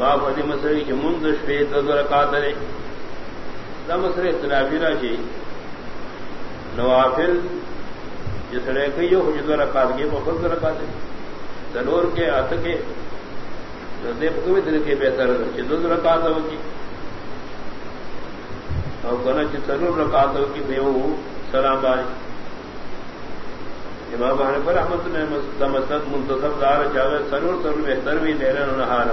باب ادی مسری کی منذ شفی دو رکعت دے۔ دا مسری اختلافی راشی۔ نوافل جس نے کئی ہو جو رکعت کے بخود رکعت دے۔ سلور کے ہاتھ کے دے پکوی دل کے بہتر ہے دو رکعت ہو کی۔ اور کنا چ سلور رکعت ہو کی بے سلام بھائی۔ امام بہن پر احمد نے مسد منتصب دار چاہے سرور سرور بہتر بھی لے رہے نہارا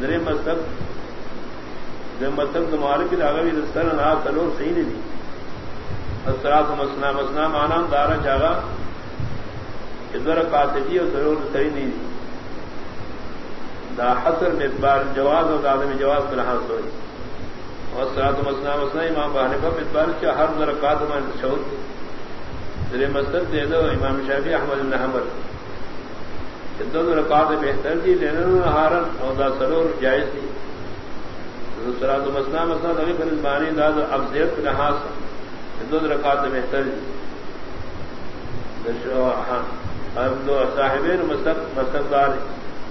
درے مستق دے مستق تمہارے کی لاگا بھی سر نہ چلو صحیح نہیں دی۔ اسرات مسنا مسنا مانا دارا جاگا ادھر قاتجی اور ضرور صحیح نہیں دی۔ دا حسر مدبار جواز اور آدمی جواز پر حاصل ہوئی۔ اور سرات مسنا مسنا امام بہانے پر مدبار کیا ہر درکات میں شعور تھی سر مسد دے دو، امام شافی احمد بن حمد رکعت بہتر دی لینا ہارن اور دا سرور جائز دی دوسرا تو مسنا مسنا دبی فن بانی داد افضیت لحاظ دو رکعت بہتر دی صاحبین مستقدار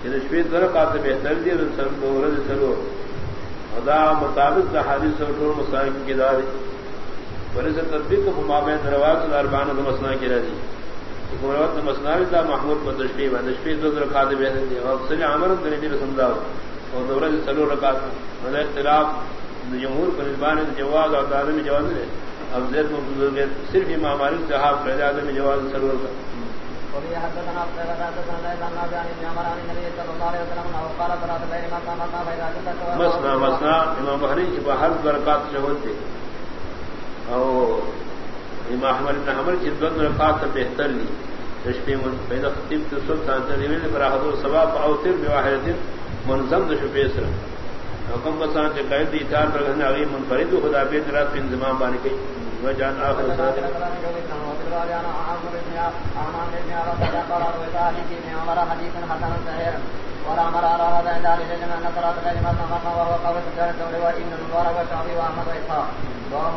شفید دو رکعت بہتر دی سرور۔ سرور خدا مطابق حادث اور مسائل کی داری بڑے سے تدبیر کو مابین درواز اربان مسنا کی رہی حکومت مسنا بھی تھا محمود پر دشپی و دشپی دو بہن دی اور سر عمر دلی رسمدا اور دورہ سلو رکھا تھا اختلاف جمہور پر نسبان جواز اور آدمی جواز ہے۔ اب زید بزرگ صرف امام مالک ہاتھ پہلے آدمی جواز سلو کا مسنا مسنا امام بہری کی باہر برکات سے ہوتے امام احمد نے حمل جدت رکھات بہتر لی رشپی پیدا خطیب کے سلطان تنویل پر حضور ثواب اوتر بواحد منظم شپیسر حکم بسان کے قید دی چار پر گھنے اگئی منفرد خدا بیت رات پہ انضمام بانے گئی وہ جان آخر ساتھ ولا امر على هذا عند اهل العلم ان صلاه الكلمات وهو قول سجاره وان المبارك والشعبي واحمد واسحاق